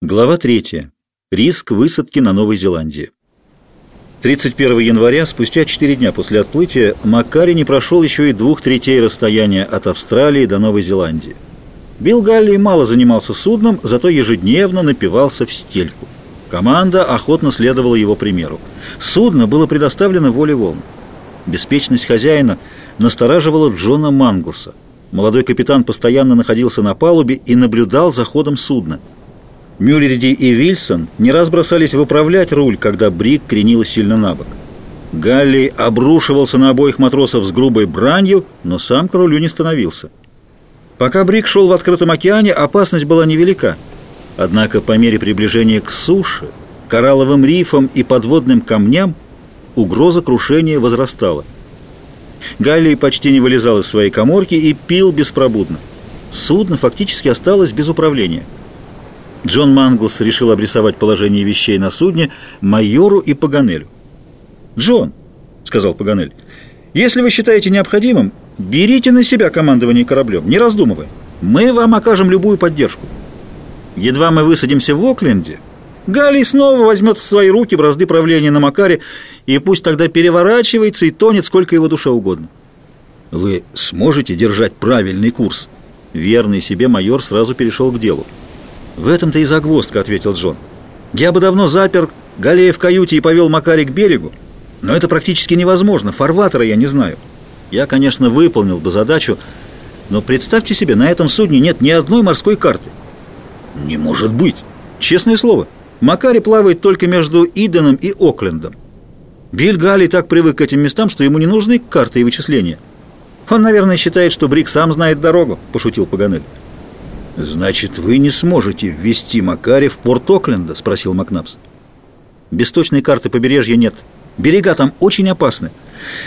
Глава 3. Риск высадки на Новой Зеландии. 31 января, спустя 4 дня после отплытия, Маккари не прошел еще и двух третей расстояния от Австралии до Новой Зеландии. Билл Галли мало занимался судном, зато ежедневно напивался в стельку. Команда охотно следовала его примеру. Судно было предоставлено воле волн. Беспечность хозяина настораживала Джона Манглса. Молодой капитан постоянно находился на палубе и наблюдал за ходом судна – Мюллериди и Вильсон не раз бросались выправлять руль, когда Брик кренилась сильно на бок. Галли обрушивался на обоих матросов с грубой бранью, но сам к рулю не становился. Пока Брик шел в открытом океане, опасность была невелика. Однако по мере приближения к суше, коралловым рифам и подводным камням угроза крушения возрастала. Галли почти не вылезал из своей коморки и пил беспробудно. Судно фактически осталось без управления – Джон Манглс решил обрисовать положение вещей на судне майору и Паганелю. «Джон», — сказал Паганель, — «если вы считаете необходимым, берите на себя командование кораблем, не раздумывая. Мы вам окажем любую поддержку. Едва мы высадимся в Окленде, Галий снова возьмет в свои руки бразды правления на Макаре, и пусть тогда переворачивается и тонет сколько его душа угодно. Вы сможете держать правильный курс?» Верный себе майор сразу перешел к делу. «В этом-то и загвоздка», — ответил Джон. «Я бы давно запер Галея в каюте и повел Макари к берегу, но это практически невозможно, фарватера я не знаю. Я, конечно, выполнил бы задачу, но представьте себе, на этом судне нет ни одной морской карты». «Не может быть! Честное слово, Макари плавает только между Иденом и Оклендом. Биль Галли так привык к этим местам, что ему не нужны карты и вычисления. Он, наверное, считает, что Брик сам знает дорогу», — пошутил Паганель. «Значит, вы не сможете ввести Макари в порт Окленда?» – спросил Макнапс. «Без точной карты побережья нет. Берега там очень опасны.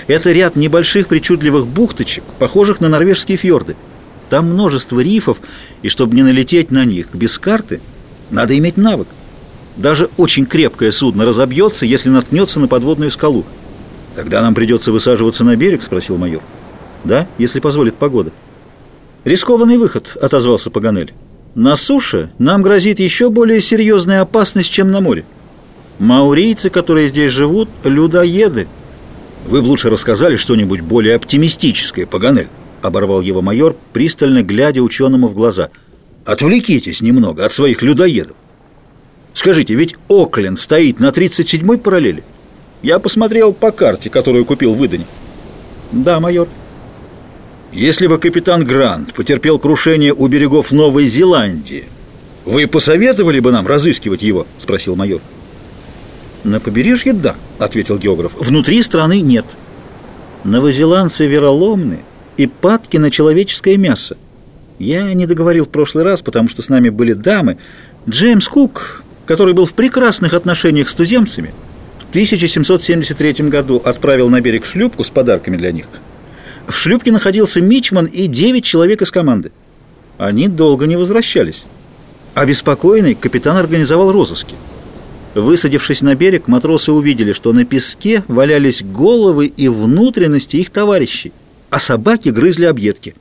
Это ряд небольших причудливых бухточек, похожих на норвежские фьорды. Там множество рифов, и чтобы не налететь на них без карты, надо иметь навык. Даже очень крепкое судно разобьется, если наткнется на подводную скалу. Тогда нам придется высаживаться на берег?» – спросил майор. «Да, если позволит погода». «Рискованный выход», — отозвался Паганель. «На суше нам грозит еще более серьезная опасность, чем на море. Маурийцы, которые здесь живут, людоеды». «Вы бы лучше рассказали что-нибудь более оптимистическое, Паганель», — оборвал его майор, пристально глядя ученому в глаза. «Отвлекитесь немного от своих людоедов. Скажите, ведь Окленд стоит на 37-й параллели? Я посмотрел по карте, которую купил в Идане». «Да, майор». Если бы капитан Грант потерпел крушение у берегов Новой Зеландии, вы посоветовали бы нам разыскивать его? Спросил майор. На побережье – да, ответил географ. Внутри страны нет. Новозеландцы вероломны и падки на человеческое мясо. Я не договорил в прошлый раз, потому что с нами были дамы. Джеймс Кук, который был в прекрасных отношениях с туземцами, в 1773 году отправил на берег шлюпку с подарками для них – в шлюпке находился Мичман и девять человек из команды. Они долго не возвращались. Обеспокоенный капитан организовал розыски. Высадившись на берег, матросы увидели, что на песке валялись головы и внутренности их товарищей, а собаки грызли объедки.